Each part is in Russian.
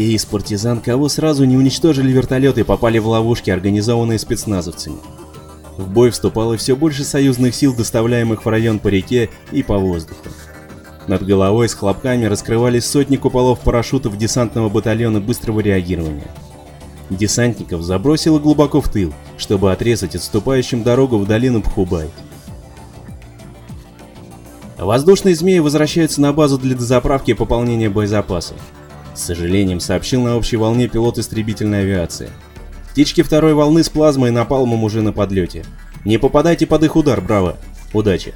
Те из партизан, кого сразу не уничтожили вертолеты, попали в ловушки, организованные спецназовцами. В бой вступало все больше союзных сил, доставляемых в район по реке и по воздуху. Над головой с хлопками раскрывались сотни куполов парашютов десантного батальона быстрого реагирования. Десантников забросило глубоко в тыл, чтобы отрезать отступающим дорогу в долину Пхубай. Воздушные змеи возвращаются на базу для дозаправки и пополнения боезапаса. С сожалением сообщил на общей волне пилот истребительной авиации. Птички второй волны с плазмой и напалмом уже на подлете. Не попадайте под их удар, браво. Удачи.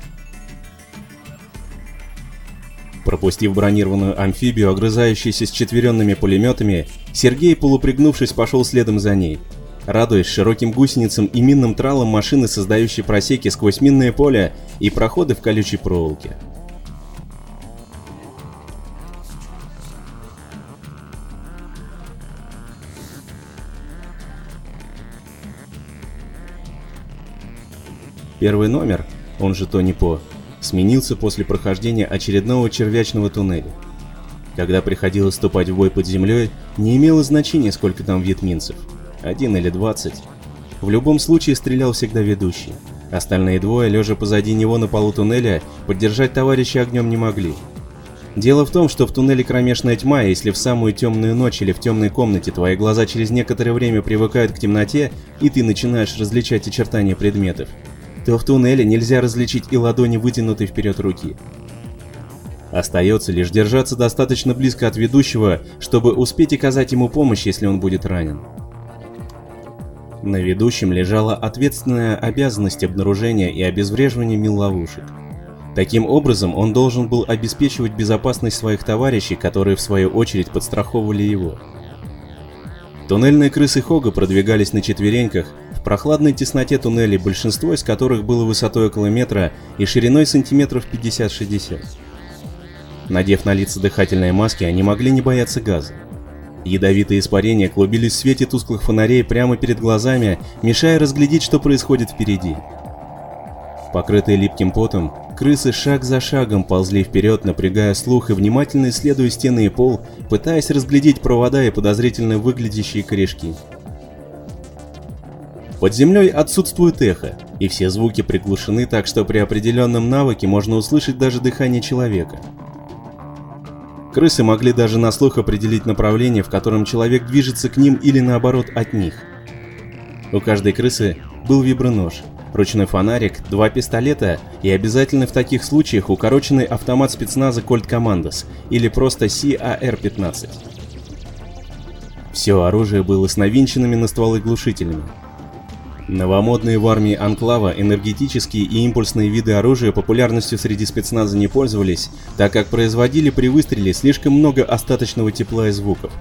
Пропустив бронированную амфибию, огрызающуюся с четверенными пулеметами, Сергей, полупригнувшись, пошел следом за ней, радуясь широким гусеницам и минным тралам машины, создающей просеки сквозь минное поле и проходы в колючей проволоке. Первый номер, он же Тони По, сменился после прохождения очередного червячного туннеля. Когда приходилось ступать в бой под землей, не имело значения, сколько там вьетминцев. Один или двадцать. В любом случае стрелял всегда ведущий. Остальные двое, лежа позади него на полу туннеля, поддержать товарища огнем не могли. Дело в том, что в туннеле кромешная тьма, и если в самую темную ночь или в темной комнате твои глаза через некоторое время привыкают к темноте, и ты начинаешь различать очертания предметов, то в туннеле нельзя различить и ладони вытянутой вперед руки. Остается лишь держаться достаточно близко от ведущего, чтобы успеть оказать ему помощь, если он будет ранен. На ведущем лежала ответственная обязанность обнаружения и обезвреживания мил-ловушек. Таким образом, он должен был обеспечивать безопасность своих товарищей, которые в свою очередь подстраховывали его. Туннельные крысы Хога продвигались на четвереньках, прохладной тесноте туннелей, большинство из которых было высотой около метра и шириной сантиметров 50-60. Надев на лица дыхательные маски, они могли не бояться газа. Ядовитые испарения клубились в свете тусклых фонарей прямо перед глазами, мешая разглядеть, что происходит впереди. Покрытые липким потом, крысы шаг за шагом ползли вперед, напрягая слух и внимательно исследуя стены и пол, пытаясь разглядеть провода и подозрительно выглядящие корешки. Под землей отсутствует эхо, и все звуки приглушены так, что при определенном навыке можно услышать даже дыхание человека. Крысы могли даже на слух определить направление, в котором человек движется к ним или наоборот от них. У каждой крысы был вибронож, ручной фонарик, два пистолета и обязательно в таких случаях укороченный автомат спецназа Colt Commandos или просто CAR-15. Все оружие было с навинченными на стволы глушителями, Новомодные в армии Анклава энергетические и импульсные виды оружия популярностью среди спецназа не пользовались, так как производили при выстреле слишком много остаточного тепла и звуков,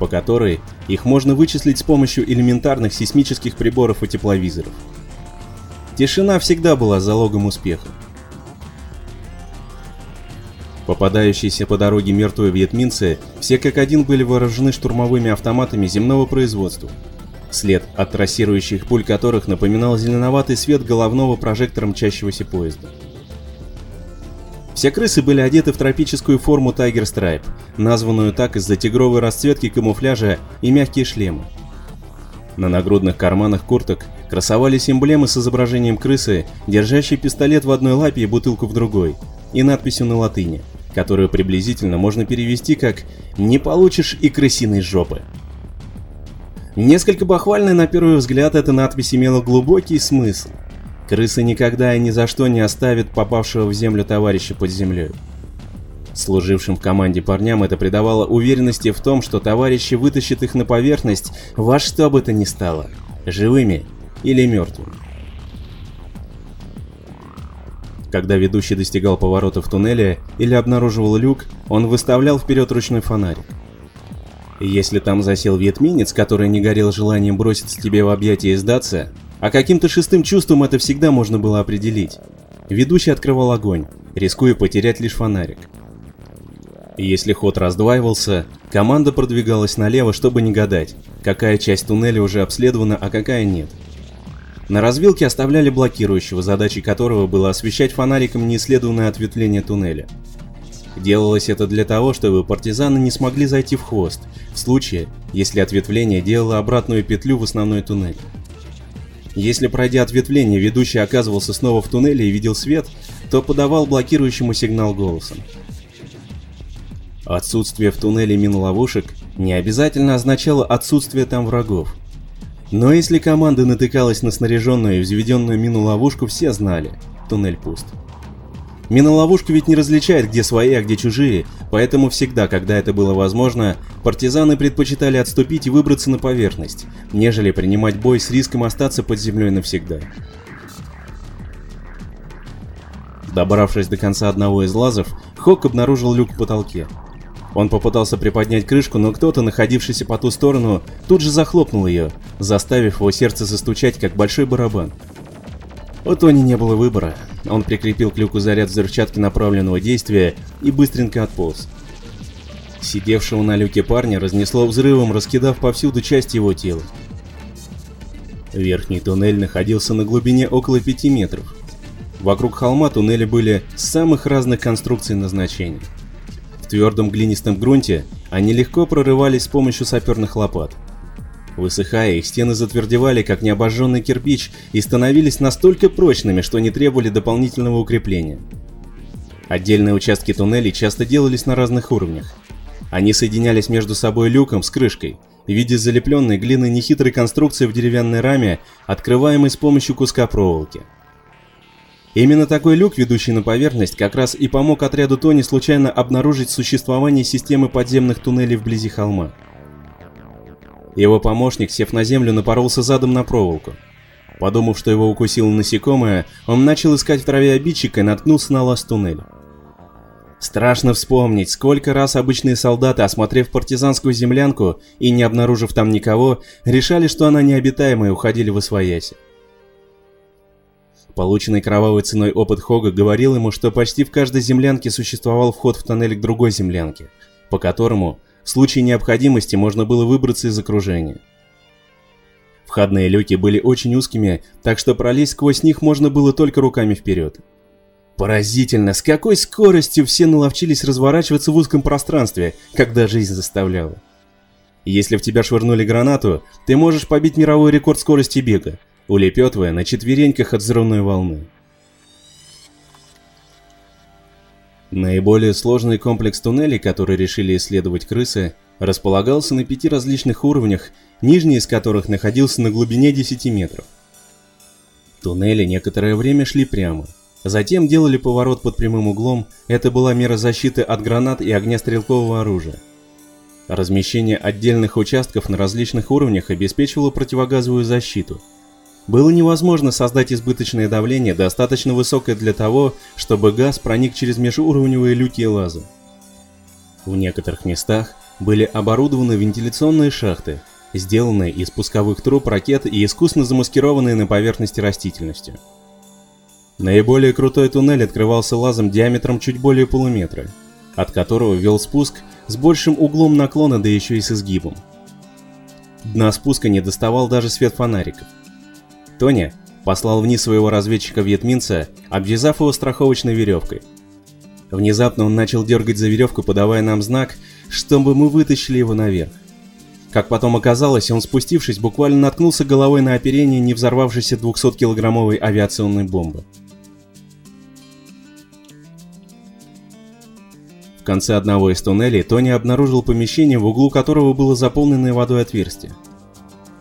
по которой их можно вычислить с помощью элементарных сейсмических приборов и тепловизоров. Тишина всегда была залогом успеха. Попадающиеся по дороге мертвые вьетминцы все как один были вооружены штурмовыми автоматами земного производства – след от трассирующих пуль которых напоминал зеленоватый свет головного прожектора мчащегося поезда. Все крысы были одеты в тропическую форму Tiger Stripe, названную так из-за тигровой расцветки камуфляжа и мягкие шлемы. На нагрудных карманах курток красовались эмблемы с изображением крысы, держащей пистолет в одной лапе и бутылку в другой, и надписью на латыни, которую приблизительно можно перевести как «Не получишь и крысиной жопы». Несколько бахвально на первый взгляд эта надпись имела глубокий смысл. Крысы никогда и ни за что не оставят попавшего в землю товарища под землей. Служившим в команде парням это придавало уверенности в том, что товарищи вытащат их на поверхность во что бы то ни стало, живыми или мертвыми. Когда ведущий достигал поворота в туннеле или обнаруживал люк, он выставлял вперед ручной фонарик. Если там засел вьетминец, который не горел желанием броситься тебе в объятия и сдаться, а каким-то шестым чувством это всегда можно было определить. Ведущий открывал огонь, рискуя потерять лишь фонарик. Если ход раздваивался, команда продвигалась налево, чтобы не гадать, какая часть туннеля уже обследована, а какая нет. На развилке оставляли блокирующего, задачей которого было освещать фонариком неисследованное ответвление туннеля. Делалось это для того, чтобы партизаны не смогли зайти в хвост, в случае, если ответвление делало обратную петлю в основной туннель. Если пройдя ответвление, ведущий оказывался снова в туннеле и видел свет, то подавал блокирующему сигнал голосом. Отсутствие в туннеле мин-ловушек не обязательно означало отсутствие там врагов. Но если команда натыкалась на снаряженную и взведенную мину-ловушку, все знали – туннель пуст. Миноловушка ведь не различает, где свои, а где чужие, поэтому всегда, когда это было возможно, партизаны предпочитали отступить и выбраться на поверхность, нежели принимать бой с риском остаться под землей навсегда. Добравшись до конца одного из лазов, Хок обнаружил люк в потолке. Он попытался приподнять крышку, но кто-то, находившийся по ту сторону, тут же захлопнул ее, заставив его сердце застучать, как большой барабан. У Тони не было выбора. Он прикрепил к люку заряд взрывчатки направленного действия и быстренько отполз. Сидевшего на люке парня разнесло взрывом, раскидав повсюду часть его тела. Верхний туннель находился на глубине около 5 метров. Вокруг холма туннели были самых разных конструкций назначения. В твердом глинистом грунте они легко прорывались с помощью саперных лопат. Высыхая, их стены затвердевали, как необожженный кирпич, и становились настолько прочными, что не требовали дополнительного укрепления. Отдельные участки туннелей часто делались на разных уровнях. Они соединялись между собой люком с крышкой, в виде залепленной глиной нехитрой конструкции в деревянной раме, открываемой с помощью куска проволоки. Именно такой люк, ведущий на поверхность, как раз и помог отряду Тони случайно обнаружить существование системы подземных туннелей вблизи холма. Его помощник, сев на землю, напоролся задом на проволоку. Подумав, что его укусило насекомое, он начал искать в траве обидчика и наткнулся на лаз туннеля. Страшно вспомнить, сколько раз обычные солдаты, осмотрев партизанскую землянку и не обнаружив там никого, решали, что она необитаемая и уходили в освояси. Полученный кровавой ценой опыт Хога говорил ему, что почти в каждой землянке существовал вход в тоннель к другой землянке, по которому в случае необходимости можно было выбраться из окружения. Входные люки были очень узкими, так что пролезть сквозь них можно было только руками вперед. Поразительно, с какой скоростью все наловчились разворачиваться в узком пространстве, когда жизнь заставляла. Если в тебя швырнули гранату, ты можешь побить мировой рекорд скорости бега, улепетывая на четвереньках от взрывной волны. Наиболее сложный комплекс туннелей, который решили исследовать крысы, располагался на пяти различных уровнях, нижний из которых находился на глубине 10 метров. Туннели некоторое время шли прямо. Затем делали поворот под прямым углом, это была мера защиты от гранат и огнестрелкового оружия. Размещение отдельных участков на различных уровнях обеспечивало противогазовую защиту – было невозможно создать избыточное давление, достаточно высокое для того, чтобы газ проник через межуровневые люки и лазы. В некоторых местах были оборудованы вентиляционные шахты, сделанные из пусковых труб ракет и искусно замаскированные на поверхности растительностью. Наиболее крутой туннель открывался лазом диаметром чуть более полуметра, от которого вел спуск с большим углом наклона, да еще и с изгибом. Дна спуска не доставал даже свет фонариков. Тони послал вниз своего разведчика-вьетминца, обвязав его страховочной веревкой. Внезапно он начал дергать за веревку, подавая нам знак, чтобы мы вытащили его наверх. Как потом оказалось, он спустившись, буквально наткнулся головой на оперение не взорвавшейся 200-килограммовой авиационной бомбы. В конце одного из туннелей Тони обнаружил помещение, в углу которого было заполненное водой отверстие.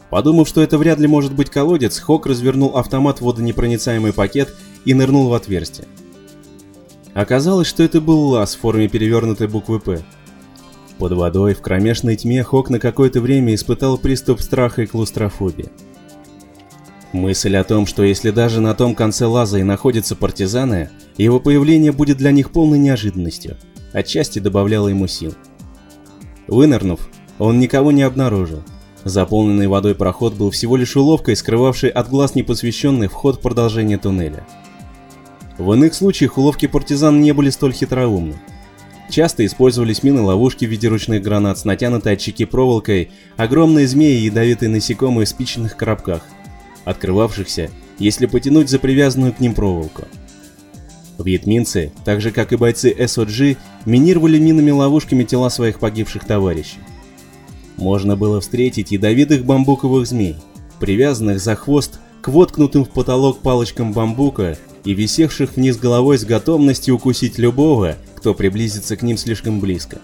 Подумав, что это вряд ли может быть колодец, Хок развернул автомат в водонепроницаемый пакет и нырнул в отверстие. Оказалось, что это был лаз в форме перевернутой буквы «П». Под водой, в кромешной тьме, Хок на какое-то время испытал приступ страха и клаустрофобии. Мысль о том, что если даже на том конце лаза и находятся партизаны, его появление будет для них полной неожиданностью, отчасти добавляла ему сил. Вынырнув, он никого не обнаружил, Заполненный водой проход был всего лишь уловкой, скрывавшей от глаз непосвященный вход в продолжение туннеля. В иных случаях уловки партизан не были столь хитроумны. Часто использовались мины-ловушки в виде ручных гранат с натянутой от чеки проволокой, огромные змеи и ядовитые насекомые в спичечных коробках, открывавшихся, если потянуть за привязанную к ним проволоку. Вьетминцы, так же как и бойцы СОГ, минировали минами-ловушками тела своих погибших товарищей. Можно было встретить ядовитых бамбуковых змей, привязанных за хвост к воткнутым в потолок палочкам бамбука и висевших вниз головой с готовностью укусить любого, кто приблизится к ним слишком близко.